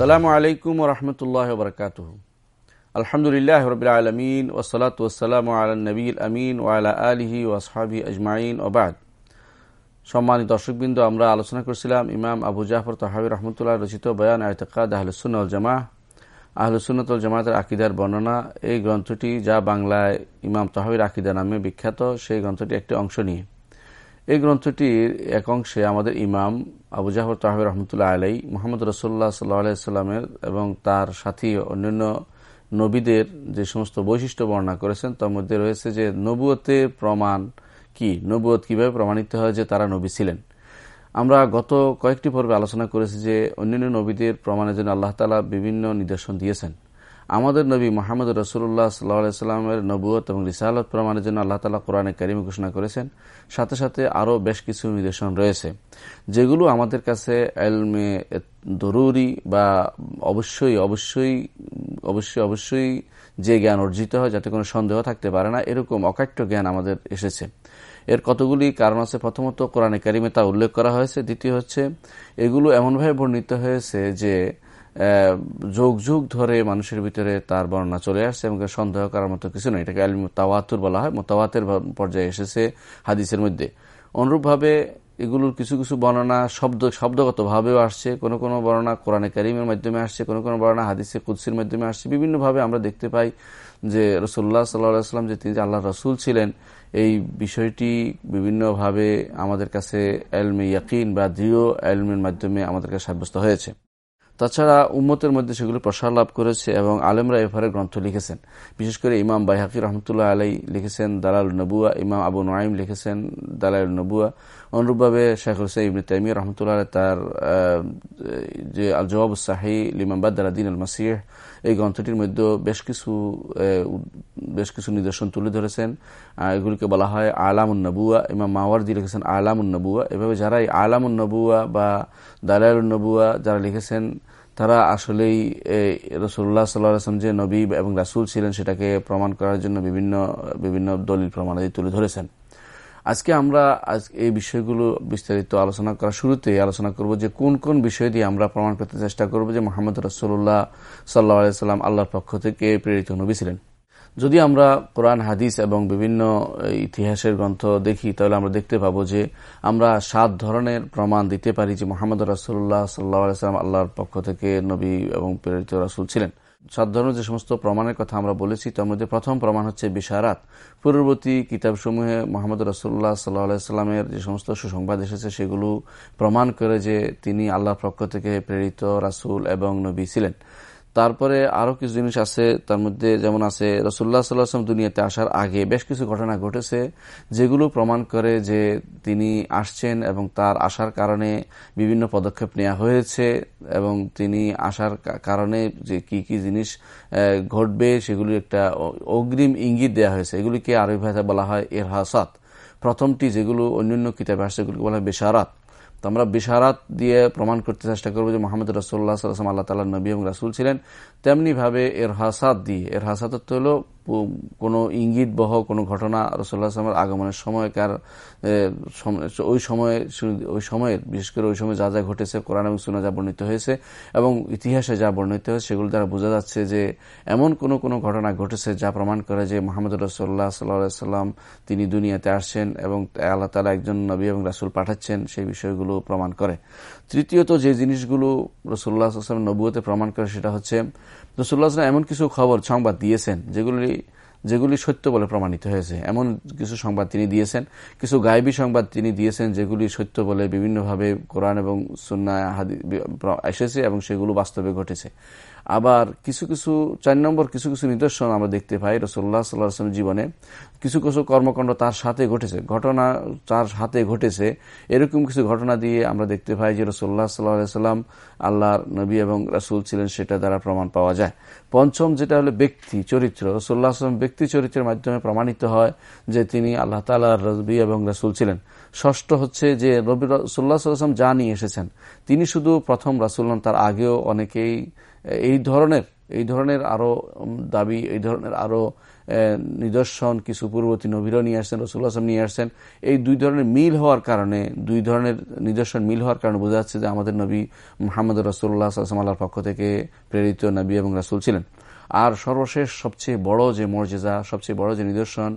সালামু আলাইকুম রহমতুল্লাহ বরকাত আলহামদুলিল্লাহ রবিল আলমিন ওসলাত ওসালাম আল নবীল আমিন ওয়ালা আলহি ওয়াসহাবি আজমাইন ওবাদ সম্মানিত দর্শকবৃন্দ, আমরা আলোচনা করছিলাম ইমাম আবু জাফর তহাবি রহমতুল্লাহ রচিত বয়ান আয়তকাদ আহলুসুল জামা আহলুসুন্নতল জামাতের আকিদার বর্ণনা, এই গ্রন্থটি যা বাংলায় ইমাম তহাবির আকিদা নামে বিখ্যাত, সেই গ্রন্থটি একটি অংশ নিয়ে। এই গ্রন্থটির এক অংশে আমাদের ইমাম আবু জাহর তাহবির রহমতুল্লাহ আলাই মোহাম্মদ রসোল্লা সাল্লাহামের এবং তার সাথী অন্যান্য নবীদের যে সমস্ত বৈশিষ্ট্য বর্ণনা করেছেন, তার মধ্যে রয়েছে যে নবুয়তের প্রমাণ কি? নবুয়ত কীভাবে প্রমাণিত হয় যে তারা নবী ছিলেন? আমরা গত কয়েকটি পর্বে আলোচনা করেছি যে অন্যান্য নবীদের প্রমাণের জন্য আল্লাহ তালা বিভিন্ন নিদর্শন দিয়েছেন। আমাদের নবী মোহাম্মদ রসুল্লাহ সাল্লাহামের নবুয়ত এবং রিসালত প্রমাণের জন্য আল্লাহ তালা কোরআনে কারিমে ঘোষণা করেছেন। সাথে সাথে আরও বেশ কিছু নিদর্শন রয়েছে, যেগুলো আমাদের কাছে এলমে দরুরি বা অবশ্যই অবশ্যই অবশ্যই অবশ্যই যে জ্ঞান অর্জিত হয় যাতে কোনো সন্দেহ থাকতে পারে না, এরকম অকাট্য জ্ঞান আমাদের এসেছে। এর কতগুলি কারণ আছে? প্রথমত কোরআনে কারিমে তা উল্লেখ করা হয়েছে। দ্বিতীয় হচ্ছে, এগুলো এমনভাবে বর্ণিত হয়েছে যে যুগ যুগ ধরে মানুষের ভিতরে তার বর্ণনা চলে আসছে এবং সন্দেহ করার মতো কিছু নয় এটাকে আলিম তাওয়াতুর বলা হয়। মোতাওয়াতের পর্যায়ে এসেছে হাদিসের মধ্যে। অনুরূপভাবে এগুলোর কিছু কিছু বর্ণনা শব্দ, শব্দগতভাবেও আসছে। কোনো কোনো বর্ণনা কোরআনে কারিমের মাধ্যমে আসছে, কোনো কোনো বর্ণনা হাদিসে কুৎসির মাধ্যমে আসছে। বিভিন্নভাবে আমরা দেখতে পাই যে রসুল্লাহ সাল্লাহাম যে তিনি আল্লাহ রসুল ছিলেন, এই বিষয়টি বিভিন্নভাবে আমাদের কাছে এলমে ইয়াকিন বা দৃঢ় এলমের মাধ্যমে আমাদের কাছে সাব্যস্ত হয়েছে। তাছাড়া উম্মতের মধ্যে সেগুলো প্রসার লাভ করেছে এবং আলেমরা এফারে গ্রন্থ লিখেছেন। বিশেষ করে ইমাম বাইহাকি রহমতুল্লাহ আলাই লিখেছেন, দালাল নবুয়া, ইমাম আবু নাইম লিখেছেন, দালাল নবুয়া। অনুরূপভাবে শেখ হুসেন ইবনে তাইমি রহমতুল্লাহ তার যে আল জবাব সাহি লিমাম্বাদ দালাদিন আল মাসিহ এই গ্রন্থটির মধ্যে বেশ কিছু বেশ কিছু নিদর্শন তুলে ধরেছেন। এগুলিকে বলা হয় আলামুন নবুয়া। ইমাম মাওয়ারদি লিখেছেন আলামুন নবুয়া। এভাবে যারা এই আলামুন নবুয়া বা দালায়ুল নবুয়া যারা লিখেছেন, তারা আসলেই রসুল্লাহ সাল্লাম যে নবী এবং রাসুল ছিলেন সেটাকে প্রমাণ করার জন্য বিভিন্ন বিভিন্ন দলিল প্রমাণাদি তুলে ধরেছেন। আজকে আমরা এই বিষয়গুলো বিস্তারিত আলোচনা করার শুরুতে আলোচনা করব যে কোন কোন বিষয় দিয়ে আমরা প্রমাণ করতে চেষ্টা করব যে মোহাম্মদ রসুল্লাহ সাল্লাহ সাল্লাম আল্লাহর পক্ষ থেকে প্রেরিত নবী ছিলেন। যদি আমরা কোরআন, হাদিস এবং বিভিন্ন ইতিহাসের গ্রন্থ দেখি, তাহলে আমরা দেখতে পাবো যে আমরা সাত ধরনের প্রমাণ দিতে পারি যে মোহাম্মদ রাসুল্লাহ সাল্লাহ সাল্লাম আল্লাহর পক্ষ থেকে নবী এবং প্রেরিত রাসুল ছিলেন। সাত ধরনের যে সমস্ত প্রমাণের কথা আমরা বলেছি, তার মধ্যে প্রথম প্রমাণ হচ্ছে বিশারাত। পূর্ববর্তী কিতাবসমূহে মোহাম্মদ রসুল্লাহ সাল্লাহ সাল্লামের যে সমস্ত সুসংবাদ এসেছে, সেগুলো প্রমাণ করে যে তিনি আল্লাহর পক্ষ থেকে প্রেরিত রাসুল এবং নবী ছিলেন। তারপরে আরও কিছু জিনিস আছে, তার মধ্যে যেমন আছে রসুল্লাহ সাল্লাহাম দুনিয়াতে আসার আগে বেশ কিছু ঘটনা ঘটেছে, যেগুলো প্রমাণ করে যে তিনি আসছেন এবং তার আসার কারণে বিভিন্ন পদক্ষেপ নেওয়া হয়েছে এবং তিনি আসার কারণে যে কি কি জিনিস ঘটবে সেগুলি একটা অগ্রিম ইঙ্গিত দেওয়া হয়েছে। এগুলিকে আরবি ভাষায় বলা হয় এরহাসাত। প্রথমটি যেগুলো অন্যান্য কিতাবে আসছে সেগুলিকে বলা হয় বেসারাত তো আমরা বিশারাত দিয়ে প্রমাণ করতে চেষ্টা করব যে মোহাম্মদ রসুল্লাহ আল্লাহ তালা নবী এবং রাসুল ছিলেন। তেমনিভাবে এর হাসাদ দিয়ে, এর হাসাত হলো কোনো ইঙ্গিত বহ, কোনো ঘটনা রসোল্লা আসলামের আগমনের সময়কার ওই সময়ে ওই সময়ের, বিশেষ করে ওই সময় যা যা ঘটেছে, কোরআন এবং সুনা যা বর্ণিত হয়েছে এবং ইতিহাসে যা বর্ণিত হয়েছে, সেগুলো দ্বারা বোঝা যাচ্ছে যে এমন কোনো কোনো ঘটনা ঘটেছে যা প্রমাণ করে যে মোহাম্মদ রসোল্লাহ সাল্লাহ সাল্লাম তিনি দুনিয়াতে আসছেন এবং আল্লাহ তালা একজন নবী এবং রাসুল পাঠাচ্ছেন, সেই বিষয়গুলো প্রমাণ করে। তৃতীয়ত যে জিনিসগুলো রসুল্লাহ আসলাম নবুয়তে প্রমাণ করে সেটা হচ্ছে রসুল্লাহ এমন কিছু খবর, সংবাদ দিয়েছেন, যেগুলি যেগুলি সত্য বলে প্রমাণিত হয়েছে। এমন কিছু সংবাদ তিনি দিয়েছেন, কিছু গায়বী সংবাদ তিনি দিয়েছেন, যেগুলি সত্য বলে বিভিন্নভাবে কোরআন এবং সুন্না এসেছে এবং সেগুলো বাস্তবে ঘটেছে। আবার কিছু কিছু, চার নম্বর কিছু কিছু নিদর্শন আমরা দেখতে পাই রসোল্লা সাল্লাহাম জীবনে। কিছু কিছু কর্মকাণ্ড তার সাথে ঘটেছে, ঘটনা তার হাতে ঘটেছে। এরকম কিছু ঘটনা দিয়ে আমরা দেখতে পাই যে রসোল্লা সাল্লাহ সাল্লাম আল্লাহর নবী এবং রাসুল ছিলেন সেটা দ্বারা প্রমাণ পাওয়া যায়। পঞ্চম যেটা হলো ব্যক্তি, চরিত্র। রসোল্লা আসলাম ব্যক্তি চরিত্রের মাধ্যমে প্রমাণিত হয় যে তিনি আল্লাহ তালার রবি এবং রাসুল ছিলেন। ষষ্ঠ হচ্ছে যে রবি রসুল্লাহ সাল্লাম যা নিয়ে এসেছেন, তিনি শুধু প্রথম রাসুল তার আগেও অনেকেই এই ধরনের এই ধরনের আরও দাবি, এই ধরনের আরও নিদর্শন, কিছু পূর্ববর্তী নবীরও নিয়ে আসছেন রসুল আসলাম নিয়ে আসছেন। এই দুই ধরনের মিল হওয়ার কারণে, দুই ধরনের নিদর্শন মিল হওয়ার কারণে বোঝা যাচ্ছে যে আমাদের নবী মোহাম্মদ রসুল্লাহ আসলাম আল্লাহর পক্ষ থেকে প্রেরিত নবী এবং রাসুল ছিলেন। আর সর্বশেষ সবচেয়ে বড় যে মর্যাদা, সবচেয়ে বড় যে নিদর্শন,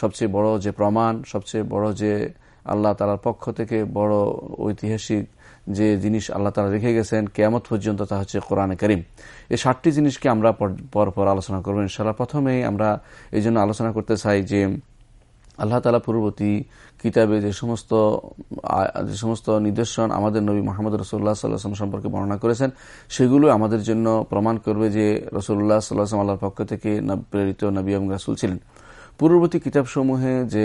সবচেয়ে বড় যে প্রমাণ, সবচেয়ে বড় যে আল্লাহ তালার পক্ষ থেকে বড় ঐতিহাসিক যে জিনিস আল্লাহ তালা রেখে গেছেন, কেয়ামত পর্যন্ত তা হচ্ছে কোরআনে করিম। এই ষাটটি জিনিসকে আমরা পর পর আলোচনা করব ইনশাল্লাহ প্রথমেই আমরা এই জন্য আলোচনা করতে চাই যে, আল্লাহ তালা পূর্ববর্তী কিতাবে যে সমস্ত যে সমস্ত নিদর্শন আমাদের নবী মোহাম্মদ রসুল্লাহ সাল্লাহাম সম্পর্কে বর্ণনা করেছেন, সেগুলো আমাদের জন্য প্রমাণ করবে যে রসুল্লাহ সাল্লাহাম আল্লাহর পক্ষ থেকে প্রেরিত নবী এবং রাসুল ছিলেন। পূর্ববর্তী কিতাবসমূহে যে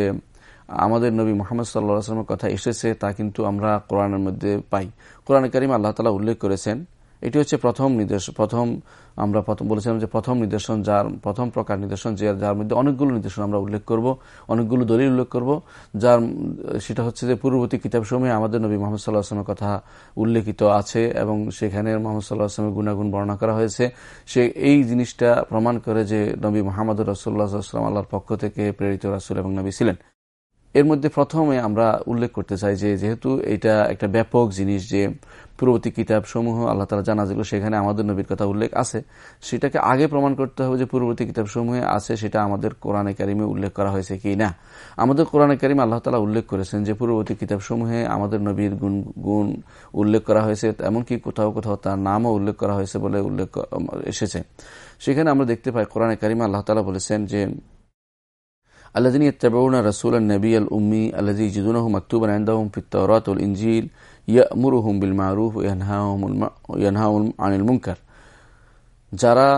আমাদের নবী মোহাম্মদ সাল্লাহ আসলামের কথা এসেছে, তা কিন্তু আমরা কোরআনের মধ্যে পাই। কোরআন করিম আল্লাহ তালা উল্লেখ করেছেন, এটি হচ্ছে প্রথম নির্দেশ প্রথম আমরা প্রথম বলেছিলাম যে প্রথম নির্দেশন যার, প্রথম প্রকার নির্দেশন যে, যার মধ্যে অনেকগুলো নির্দেশন আমরা উল্লেখ করব, অনেকগুলো দলিল উল্লেখ করব, যার, সেটা হচ্ছে যে পূর্ববর্তী কিতাব সময়ে আমাদের নবী মোহাম্মদ সাল্লাহ আসলামের কথা উল্লেখিত আছে এবং সেখানে মোহাম্মদ সাল্লাহ আসলামের গুণাগুণ বর্ণনা করা হয়েছে। সে এই জিনিসটা প্রমাণ করে যে নবী মোহাম্মদ রসুল্লাহ আসলাম আল্লাহর পক্ষ থেকে প্রেরিত রাসুল এবং নবী ছিলেন। এর মধ্যে প্রথমে আমরা উল্লেখ করতে চাই যে, যেহেতু এটা একটা ব্যাপক জিনিস যে পূর্ববর্তী কিতাব সমূহ আল্লাহ তালা জানা যেগুলো সেখানে আমাদের নবীর কথা উল্লেখ আছে। সেটাকে আগে প্রমাণ করতে হবে যে পূর্ববর্তী কিতাব সমূহে আছে, সেটা আমাদের কোরআনে কারিমে উল্লেখ করা হয়েছে কি না আমাদের কোরআনে কারিমে আল্লাহ তালা উল্লেখ করেছেন যে পূর্ববর্তী কিতাব সমূহে আমাদের নবীর গুণ গুণ উল্লেখ করা হয়েছে, এমনকি কোথাও কোথাও তার নামও উল্লেখ করা হয়েছে বলে উল্লেখ এসেছে। সেখানে আমরা দেখতে পাই কোরআনে কারিমে আল্লাহ তালা বলেছেন যে الذين يتبعون رسول النبي الأمي الذي يجدونه مكتوبا عندهم في التوراة والإنجيل يأمرهم بالمعروف وينهاهم ينهاهم عن المنكر যারা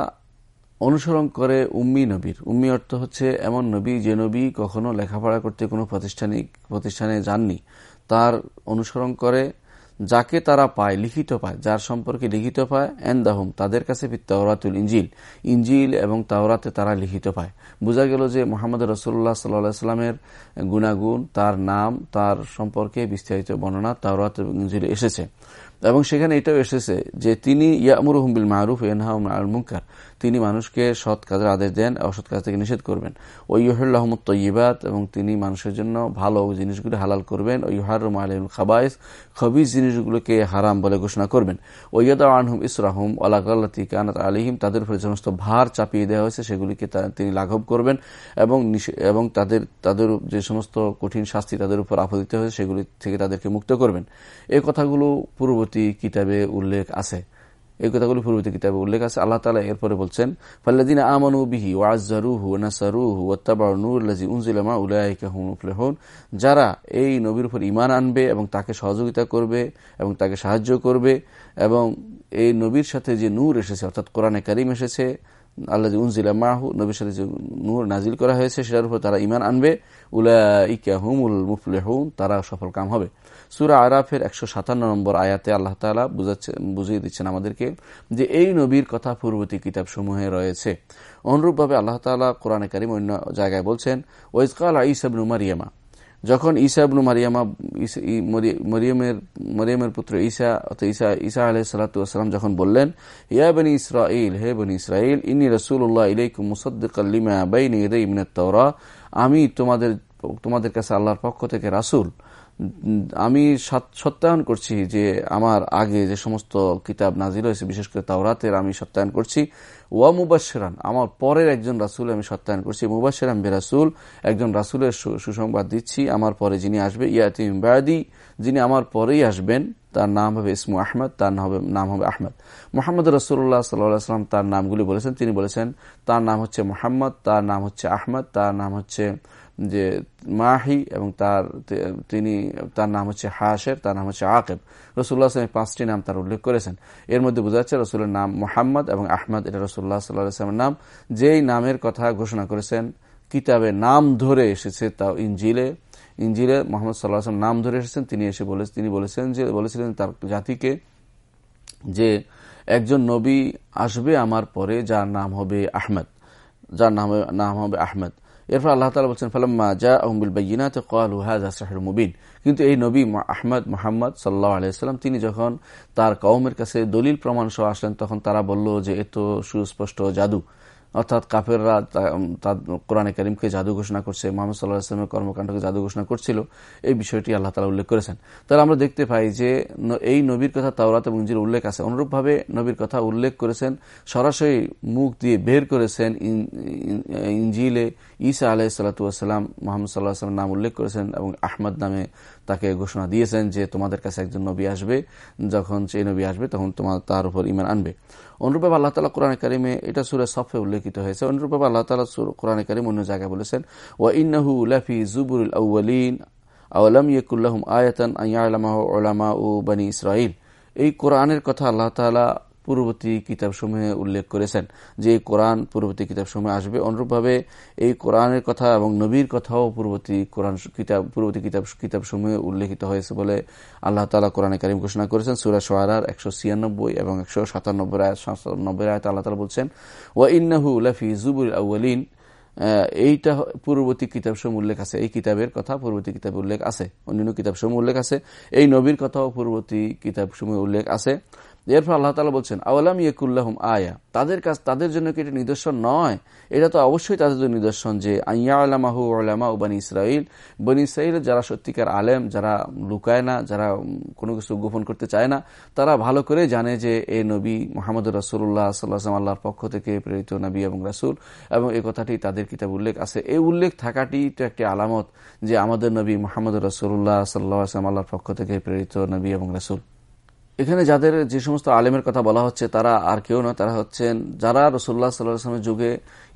অনুসরণ করে উম্মি নবীর উম্মি অর্থ হচ্ছে এমন নবী যে নবী কখনো লেখাপড়া করতে কোনো প্রাতিষ্ঠানিক প্রতিষ্ঠানে যাননি তার অনুসরণ করে যাকে তারা পায়, লিখিত পায়, যার সম্পর্কে লিখিত পায়, এন্দাহুম, তাদের কাছে তাওরাতুল ইঞ্জিল ইঞ্জিল এবং তাওরাতে তারা লিখিত পায়। বোঝা গেল যে মোহাম্মদ রসুল্লাহ সাল্লাহ সাল্লামের গুণাগুণ, তার নাম, তার সম্পর্কে বিস্তারিত বর্ণনা তাওরাত ইঞ্জিল এসেছে। এবং সেখানে এটাও এসেছে যে তিনি ইয়ামুর হুমবিল মাহরুফ এনহা মুঙ্কার তিনি মানুষকে সৎ কাজের আদেশ দেন, অসৎ কাজ থেকে নিষেধ করবেন। ওইহল্লাহমদ তৈবাত এবং তিনি মানুষের জন্য ভালো জিনিসগুলি হালাল করবেন। ওইহার আলম খাবাইস, খবিজ জিনিসগুলোকে হারাম বলে ঘোষণা করবেন। ওইয়াদা আনহুম ইসরাহম আলাকাল্লাতি কানাত আলিহিম তাদের উপরে সমস্ত ভার চাপিয়ে দেওয়া হয়েছে, সেগুলিকে তিনি লাঘব করবেন, এবং এবং তাদের তাদের যে সমস্ত কঠিন শাস্তি তাদের উপর আপদিত হয়েছে, সেগুলি থেকে তাদেরকে মুক্ত করবেন। এই কথাগুলো পূর্ববর্তী কিতাবে উল্লেখ আছে। এই কথাগুলো পূর্বতী কিতাবে উল্লেখ আছে। আল্লাহ তালা এরপরে বলছেন ফাল্লাদিন আমানু বিহি ওয়াজারুহু নাসারুহু ওয়াত্তাবার নূর লাজি উনজিলামা উলাইকা হুমফলেহন যারা এই নবীর উপর ইমান আনবে এবং তাকে সহযোগিতা করবে এবং তাকে সাহায্য করবে এবং এই নবীর সাথে যে নূর এসেছে, অর্থাৎ কোরআনে কারিম এসেছে আল্লাহ উনজিলা মাহু, নবীর সাথে যে নূর নাজিল করা হয়েছে, সেটার উপর তারা ইমান আনবে। উলা ইকা হুমুল মুফলেহুন, তারা সফল কাম হবে। সুরা আরাফের একশো সাতান্ন নম্বর আয়াতে আল্লাহ তালা বুঝাচ্ছে, বুঝিয়ে দিচ্ছেন আমাদেরকে যে এই নবীর কথা পূর্ববর্তী কিতাব সমূহে রয়েছে। অনুরূপভাবে আল্লাহ তালা কোরআনে কারিম অন্য জায়গায় বলছেন ওয়েজকাল ইসাবনু মারিয়ামা যখন ঈসা ইবনু মারিয়ামা মরিয়মের মরিয়মের পুত্র ঈসা অর্থাৎ ঈসা ঈসা আলহ সালাতাম যখন বললেন, ইয়া বনি ইসরাইল হে বনি ইসরাইল ইনি রসুল্লাহ ইলাইকুম মুসদ্দিকাল্লিমা বাইনি ইমিন তওরা, আমি তোমাদের তোমাদের কাছে আল্লাহর পক্ষ থেকে রাসুল আমি সত্যায়ন করছি যে আমার আগে যে সমস্ত কিতাব নাজিল হয়েছে, বিশেষ করে তাওরাতের, আমি সত্যায়ন করছি। ওয়া মুবাসেরান আমার পরের একজন রাসুল আমি সত্যায়ন করছি। মুবাসেরাম বেরাসুল একজন রাসুলের সুসংবাদ দিচ্ছি আমার পরে যিনি আসবে, ইয়াতিম বায়াদি যিনি আমার পরেই আসবেন, তার নাম হবে ইসমু আহমদ, তার হবে, নাম হবে আহমদ। মোহাম্মদ রসুল্লাহ সাল্লাম তার নামগুলি বলেছেন। তিনি বলেছেন, তার নাম হচ্ছে মোহাম্মদ, তার নাম হচ্ছে আহমদ, তার নাম হচ্ছে যে মাহি এবং তার তিনি, তার নাম হচ্ছে হাসের তার নাম হচ্ছে আকেব। রসুল্লাহ আসলামের পাঁচটি নাম তার উল্লেখ করেছেন। এর মধ্যে বোঝা যাচ্ছে রসুলের নাম মোহাম্মদ এবং আহমদ, এটা রসুল্লাহ সাল্লাহামের নাম। যেই নামের কথা ঘোষণা করেছেন, কিতাবে নাম ধরে এসেছে তা ইঞ্জিলে ইঞ্জিলে মোহাম্মদ সাল্লাহ আসলাম নাম ধরে এসেছেন, তিনি এসে বলে, তিনি বলেছেন যে, বলেছিলেন তার জাতিকে যে একজন নবী আসবে আমার পরে, যার নাম হবে আহমেদ। যার নাম নাম হবে আহমদ। এরপর আল্লাহ তালা বলছেন, ফালাম্মা জা আহমুল কাল কালু হাজা সাহের মুবিন। কিন্তু এই নবী আহমদ মোহাম্মদ সাল্লাহ আলাইসাল্লাম তিনি যখন তার কওমের কাছে দলিল প্রমাণ সহ আসলেন, তখন তারা বলল যে এত সুস্পষ্ট জাদু। অর্থাৎ কাফেররা কোরআনে করিমকে জাদু ঘোষণা করছে, মোহাম্মদ সাল্লাহ আসলামের কর্মকাণ্ডকে জাদু ঘোষণা করছিল, এই বিষয়টি আল্লাহ তালা উল্লেখ করেছেন। তাহলে আমরা দেখতে পাই যে এই নবীর কথা তাওরাত এবং ইঞ্জির উল্লেখ আছে। অনুরূপভাবে নবীর কথা উল্লেখ করেছেন, সরাসরি মুখ দিয়ে বের করেছেন ইঞ্জিলে ঈসা আলাহ সাল্লাতাম মোহাম্মদ সাল্লাহ আসলামের নাম উল্লেখ করেছেন এবং আহমদ নামে তাকে ঘোষণা দিয়েছেন যে তোমাদের কাছে একজন নবী আসবে। যখন সেই নবী আসবে, তখন তোমার তার উপর ইমান আনবে। অনুরূপভাবে আল্লাহ তালা কোরআন কারিমে এটা সুরে সফে উল্লেখিত হয়েছে। অনুরূপভাবে আল্লাহ তালা কোরআন কারিম অন্য জায়গায় বলেছেন ও ইন্নাহু লাফি জুবুরুল আউ্লিন আউলাম ইয়কুল্লাহম আয়াতান আয়ালামাহ ওলামা ও বানী ইসরাইল এই কোরআনের কথা আল্লাহ তালা পূর্ববর্তী কিতাবসমূহে উল্লেখ করেছেন যে এই কোরআন পূর্ববর্তী কিতাবসমূহে আসবে। অনুরূপভাবে এই কোরআনের কথা এবং নবীর কথাও পূর্ববর্তী কোরআন কিতাব, পূর্ববর্তী কিতাব, কিতাবসমূহে উল্লেখিত হয়েছে বলে আল্লাহ তালা কোরআনে কারিম ঘোষণা করেছেন। সুরা সোয়ারার একশো ছিয়ানব্বই এবং একশো সাতানব্বই আয়াত নব্বই আয়ত আল্লাহ তালা বলছেন, ওয়া ইন্নাহু লাফি জুবুল আউ্লিন এইটা পূর্ববর্তী কিতাব সমূহ উল্লেখ আছে। এই কিতাবের কথা পূর্ববর্তী কিতাবে উল্লেখ আছে। অন্যান্য কিতাব সমূহ উল্লেখ আছে। এই নবীর কথাও পূর্ববর্তী কিতাব সমূহ উল্লেখ আছে। এরপর আল্লাহ তালা বলছেন, আওয়ালাম ইয়কুল্লাহম আয়া? তাদের কাছ, তাদের জন্য কি এটা নিদর্শন নয়? এটা তো অবশ্যই তাদের জন্য নিদর্শন যে আইয়া আলামাহু আলামা ও বানী ইসরাইল বনি ইসরাইল যারা সত্যিকার আলেম, যারা লুকায় না, যারা কোনো কিছু গোপন করতে চায় না, তারা ভালো করে জানে যে, এ নবী মোহাম্মদ রাসুল্লাহ সাল্লাহাম আল্লাহর পক্ষ থেকে প্রেরিত নবী এবং রাসুল এবং এই কথাটি তাদের কিতাব উল্লেখ আছে। এই উল্লেখ থাকাটি তো একটি আলামত যে, আমাদের নবী মোহাম্মদ রাসুল্লাহ সাল্লাহ আসলাম আল্লাহর পক্ষ থেকে প্রেরিত নবী এবং রাসুল। এখানে যাদের যে সমস্ত আলেমের কথা বলা হচ্ছে, তারা আর কেউ নয়, তারা হচ্ছেন যারা রসুল্লাহ সাল্লাহামের যুগে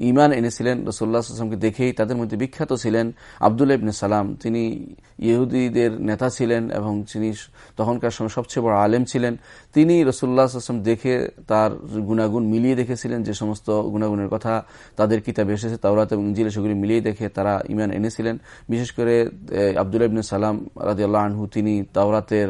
ইমান এনেছিলেন রসুল্লাহ সাল্লামকে দেখেই তাদের মধ্যে বিখ্যাত ছিলেন আবদুল্লা ইবনে সালাম। তিনি ইহুদিদের নেতা ছিলেন এবং তিনি তখনকার সময় সবচেয়ে বড় আলেম ছিলেন, তিনি রসুল্লাহ আসলাম দেখে তার গুণাগুণ মিলিয়ে দেখেছিলেন, যে সমস্ত গুণাগুণের কথা তাদের কিতাবে এসেছে, তাওরাত এবং ইঞ্জিলে সেগুলি মিলিয়ে দেখে তারা ইমান এনেছিলেন। বিশেষ করে আবদুল্লা ইবনে সালাম রাজিয়াল্লাহ আনহু, তিনি তাওরাতের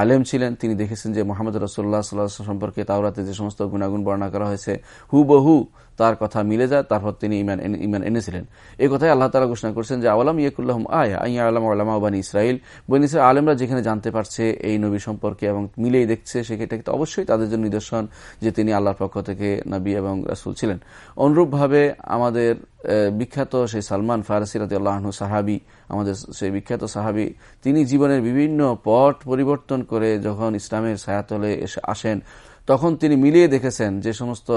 আলেম ছিলেন। তিনি দেখেছেন যে মোহাম্মদ রসুল্লাহ সাল্লাহ সম্পর্কে তাওরাতে যে সমস্ত গুণাগুণ বর্ণনা করা হয়েছে হু বহু তার কথা মিলে যায়, তারপর তিনি ইমান ইমান এনেছিলেন। এই কথাই আল্লাহ তালা ঘোষণা করছেন যে, আওয়ালাম ইয়কুল্লাহম আয়া আইয়া আলাম আলামা বানী ইসরাইল বনি ইসরাইল আলমরা যেখানে জানতে পারছে এই নবী সম্পর্কে এবং মিলেই দেখছে, সেক্ষেত্রে তো অবশ্যই তাদের জন্য নিদর্শন যে তিনি আল্লাহর পক্ষ থেকে নবী এবং রাসুল ছিলেন। অনুরূপভাবে আমাদের বিখ্যাত সেই সালমান ফারসিরাত আল্লাহনু সাহাবি, আমাদের সেই বিখ্যাত সাহাবি, তিনি জীবনের বিভিন্ন পট পরিবর্তন করে যখন ইসলামের ছায়াতলে এসে আসেন, তখন তিনি মিলিয়ে দেখেছেন যে সমস্ত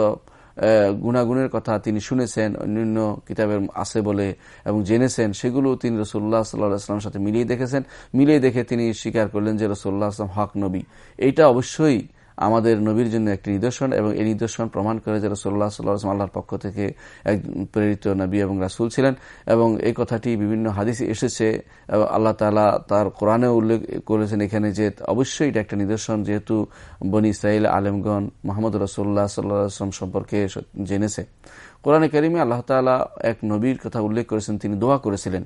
গুণাগুণের কথা তিনি শুনেছেন, অন্যান্য কিতাবের আছে বলে, এবং জেনেছেন সেগুলো তিনি রসুল্লাহ সাল্লাহামের সাথে মিলিয়ে দেখেছেন। মিলিয়ে দেখে তিনি স্বীকার করলেন যে রসুল্লাহ আসলাম হক নবী। এইটা অবশ্যই আমাদের নবীর জন্য একটি নিদর্শন এবং এই নিদর্শন প্রমাণ করে যে রসোল্লা সাল্লাহ আল্লাহর পক্ষ থেকে এক প্রেরিত নবী এবং রাসুল ছিলেন এবং এই কথাটি বিভিন্ন হাদিসে এসেছে আল্লাহ তালা তার কোরআনে উল্লেখ করেছেন এখানে যে অবশ্যই এটা একটা নিদর্শন যেহেতু বনি ইসরাইল আলমগন মোহাম্মদ রসোল্লাহ সাল্লাম সম্পর্কে জেনেছে। কোরআনে করিমে আল্লাহ তালা এক নবীর কথা উল্লেখ করেছেন, তিনি দোয়া করেছিলেন।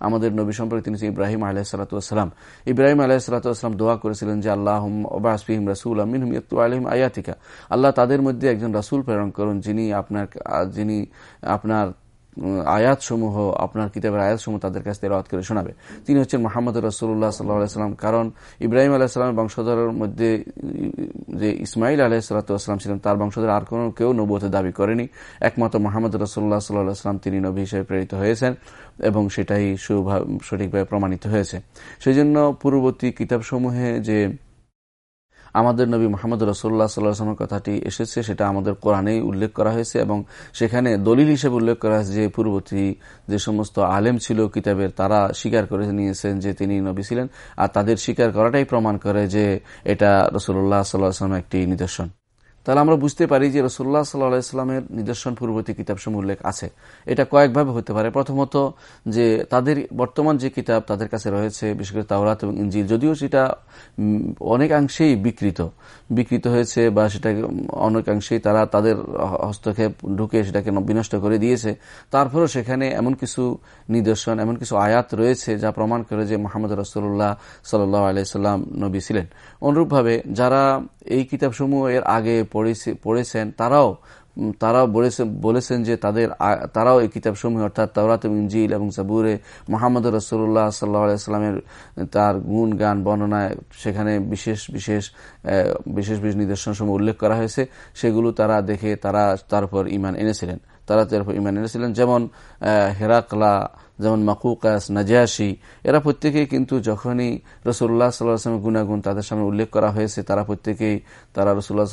আমাদের নবী সম্পর্কে তিনি ইব্রাহিম আলাহ সালাতাম ইব্রাহিম আলাহ সালাতাম দোয়া করেছিলেন যে আল্লাহ ওবাসফিহিম রাসুল আমিন আলহিম আয়াতিকা। আল্লাহ তাদের মধ্যে একজন রাসুল প্রেরণ করুন যিনি আপনার যিনি আপনার আয়াত সমূহ আপনার কিতাবের আয়াত সমূহ তাদের কাছ থেকে করে শোনাবে। তিনি হচ্ছেন মোহাম্মদ রসুল্লাহ সাল্লাহাম কারণ ইব্রাহিম আলাহিসাল্লামের বংশধরের মধ্যে, যে ইসমাইল আলাহ সাল্লাহাম ছিলেন, তার বংশধর আর কোনো কেউ নবতে দাবি করেনি। একমাত্র মোহাম্মদ রসুল্লাহ সাল্লাহাম তিনি নবী হিসেবে প্রেরিত হয়েছেন এবং সেটাই সঠিকভাবে প্রমাণিত হয়েছে। সেই জন্য পূর্ববর্তী কিতাবসমূহে যে আমাদের নবী মোহাম্মদ রসোল্লা সাল্লাহামের কথাটি এসেছে, সেটা আমাদের কোরআনেই উল্লেখ করা হয়েছে এবং সেখানে দলিল হিসেবে উল্লেখ করা হয়েছে যে পূর্ববর্তী যে সমস্ত আলেম ছিল কিতাবের, তারা স্বীকার করে নিয়েছেন যে তিনি নবী ছিলেন। আর তাদের স্বীকার করাটাই প্রমাণ করে যে এটা রসুল্লাহ সাল্লাহ আসলাম একটি নিদর্শন। তাহলে আমরা বুঝতে পারি যে রসুল্লাহ সাল্লাহ ইসলামের নিদর্শন পূর্ববর্তী কিতাবসমূহ উল্লেখ আছে। এটা কয়েকভাবে হতে পারে। প্রথমত যে তাদের বর্তমান যে কিতাব তাদের কাছে রয়েছে, বিশেষ করে তাওরাত এবং ইঞ্জিল যদিও সেটা অনেকাংশেই বিকৃত। বিকৃত হয়েছে বা সেটাকে অনেকাংশেই তারা তাদের হস্তক্ষেপ ঢুকে সেটাকে বিনষ্ট করে দিয়েছে। তারপরেও সেখানে এমন কিছু নিদর্শন, এমন কিছু আয়াত রয়েছে যা প্রমাণ করে যে মোহাম্মদ রসুল্লাহ সাল্লাহ আলাইসাল্লাম নবী ছিলেন। অনুরূপভাবে যারা এই কিতাবসমূহ এর আগে পড়েছেন, তারাও তারাও বলেছেন যে তাদের তারাও এই কিতাব সমূহ অর্থাৎ তাওরাত ইঞ্জিল এবং সাবুরে মোহাম্মদ রসুল্লাহ সাল্লাহামের তার গুণ, গান বর্ণনায় সেখানে বিশেষ বিশেষ বিশেষ বিশেষ নিদর্শন সমূহ উল্লেখ করা হয়েছে। সেগুলো তারা দেখে তারা তার উপর ইমান এনেছিলেন। তারা তার উপর ইমান এনেছিলেন। যেমন হেরাকলা যেমন মাকুকাস নাজিয়াসি এরা প্রত্যেকেই কিন্তু যখনই রসুল্লাহ সাল্লাহামের গুণাগুণ তাদের সামনে উল্লেখ করা হয়েছে, তারা প্রত্যেকেই তারা রসুল্লাহ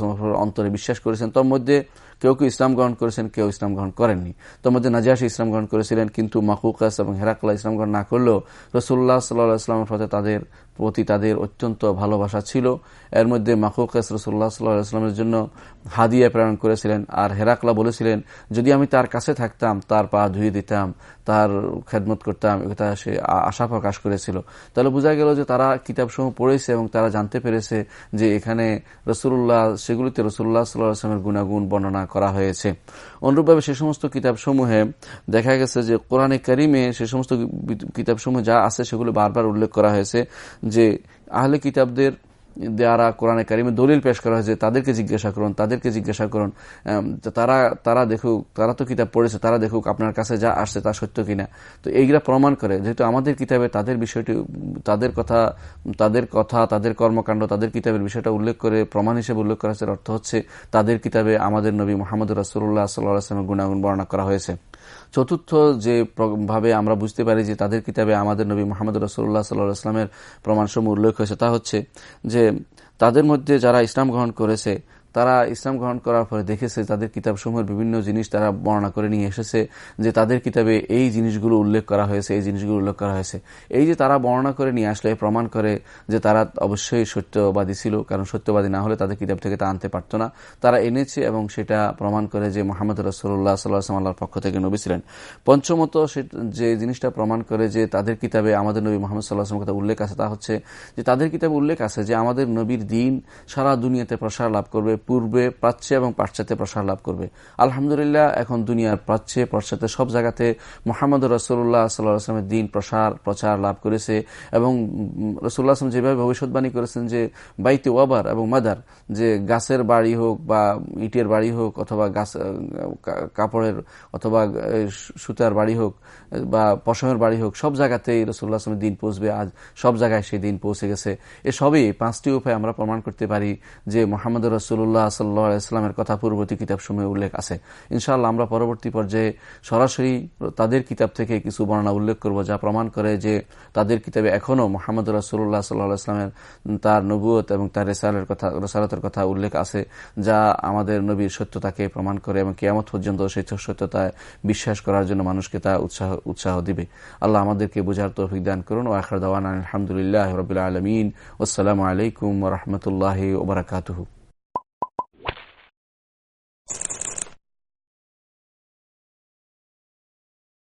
অন্তরে বিশ্বাস করেছেন। তোর মধ্যে কেউ কেউ ইসলাম গ্রহণ করেছেন, কেউ ইসলাম গ্রহণ করেননি। তোর মধ্যে নাজিয়াসি ইসলাম গ্রহণ করেছিলেন, কিন্তু মাকুকাস এবং হেরাকলা ইসলাম গ্রহণ না করলেও রসুল্লাহ সাল্লাহ ইসলামের প্রতি তাদের প্রতি তাদের অত্যন্ত ভালোবাসা ছিল। এর মধ্যে মাকুকাস রসুল্লাহ সাল্লাহামের জন্য হাদিয়া প্রেরণ করেছিলেন আর হেরাকলা বলেছিলেন, যদি আমি তার কাছে থাকতাম, তার পা ধুয়ে দিতাম তার খেদমত করতাম এটা সে আশা প্রকাশ করেছিল। তাহলে বোঝা গেল যে তারা কিতাবসমূহ পড়েছে এবং তারা জানতে পেরেছে যে এখানে রসুল্লাহ সেগুলিতে রসুল্লাহ সাল্লাহামের গুণাগুণ বর্ণনা করা হয়েছে। অনুরূপভাবে সে সমস্ত কিতাবসমূহে দেখা গেছে যে কোরআনে করিমে সে সমস্ত কিতাবসমূহ যা আছে সেগুলো বারবার উল্লেখ করা হয়েছে যে আহলে কিতাবদের দ্বারা কোরআনে কারিমে দলিল পেশ করা হয়েছে, তাদেরকে জিজ্ঞাসা করুন, তাদেরকে জিজ্ঞাসা করুন তারা তারা দেখুক, তারা তো কিতাব পড়েছে, তারা দেখুক আপনার কাছে যা আসছে তা সত্য কিনা। তো এইগুলা প্রমাণ করে, যেহেতু আমাদের কিতাবে তাদের বিষয়টি, তাদের কথা তাদের কথা, তাদের কর্মকাণ্ড, তাদের কিতাবের বিষয়টা উল্লেখ করে, প্রমাণ হিসেবে উল্লেখ করা হয়েছে অর্থ হচ্ছে তাদের কিতাবে আমাদের নবী মোহাম্মদ রাসুল্লাহ সাল্লাহ আসলামের গুণাগুণ বর্ণনা করা হয়েছে। চতুর্থ যে ভাবে আমরা বুঝতে পারি যে তাদের কিতাবে আমাদের নবী মোহাম্মদ রসুল্লাহ সাল্লাহ ইসলামের প্রমাণসমূহ উল্লেখ হয়েছে, তা হচ্ছে যে তাদের মধ্যে যারা ইসলাম গ্রহণ করেছে তারা ইসলাম গ্রহণ করার পরে দেখেছে তাদের কিতাবসমূহের বিভিন্ন জিনিস তারা বর্ণনা করে নিয়ে এসেছে যে তাদের কিতাবে এই জিনিসগুলো উল্লেখ করা হয়েছে, এই জিনিসগুলো উল্লেখ করা হয়েছে। এই যে তারা বর্ণনা করে নিয়ে আসলে প্রমাণ করে যে তারা অবশ্যই সত্যবাদী ছিল, কারণ সত্যবাদী না হলে তাদের কিতাব থেকে তা আনতে পারত না। তারা এনেছে এবং সেটা প্রমাণ করে যে মোহাম্মদ রসুল্লাহ সাল্লাহ পক্ষ থেকে নবী ছিলেন। পঞ্চমত যে জিনিসটা প্রমাণ করে যে তাদের কিতাবে আমাদের নবী মোহাম্মদ সাল্লাহ কথা উল্লেখ আছে, তা হচ্ছে যে তাদের কিতাবে উল্লেখ আছে যে আমাদের নবীর দিন সারা দুনিয়াতে প্রসার লাভ করবে পূর্বে প্রাচ্যে এবং পাশ্চাত্যে প্রসার লাভ করবে। আলহামদুলিল্লাহ, এখন দুনিয়ার প্রাচ্যে পাশ্চাত্যে সব জায়গাতে মোহাম্মদ রসুল্লাহ সাল্লাহ আসলামের দিন প্রসার, প্রচার লাভ করেছে এবং রসুল্লাহ আসলাম যেভাবে ভবিষ্যৎবাণী করেছেন যে বাইতে ওয়াবার এবং মাদার, যে গাছের বাড়ি হোক বা ইটের বাড়ি হোক অথবা গাছ কাপড়ের অথবা সুতার বাড়ি হোক বা পশমের বাড়ি হোক, সব জায়গাতেই রসুল্লাহ আসলামের দিন পৌঁছবে। আজ সব জায়গায় সেই দিন পৌঁছে গেছে। এসবই পাঁচটি উপায় আমরা প্রমাণ করতে পারি যে মোহাম্মদ রসুল্লাহ রসুল্লাহ সাল্লাহ ইসলামের কথা পূর্ববর্তী কিতাব সময় উল্লেখ আছে। ইনশাআল্লাহ আমরা পরবর্তী পর্যায়ে সরাসরি তাদের কিতাব থেকে কিছু বর্ণনা উল্লেখ করব যা প্রমাণ করে যে তাদের কিতাবে এখনও মোহাম্মদ রসুল্লাহ সাল্লাহ ইসলামের তার নবুয়ত এবং তার রেসালের কথা, রসালতের কথা উল্লেখ আছে, যা আমাদের নবীর সত্যতাকে প্রমাণ করে এবং কেয়ামত পর্যন্ত সেই সত্যতায় বিশ্বাস করার জন্য মানুষকে তা উৎসাহ উৎসাহ দিবে। আল্লাহ আমাদেরকে বোঝার তৌফিক দান করুন। ও আখর দাওয়ান আলহামদুলিল্লাহ রবিল আলমিন। আসসালামু আলাইকুম রহমতুল্লাহ ওবরাকাতহু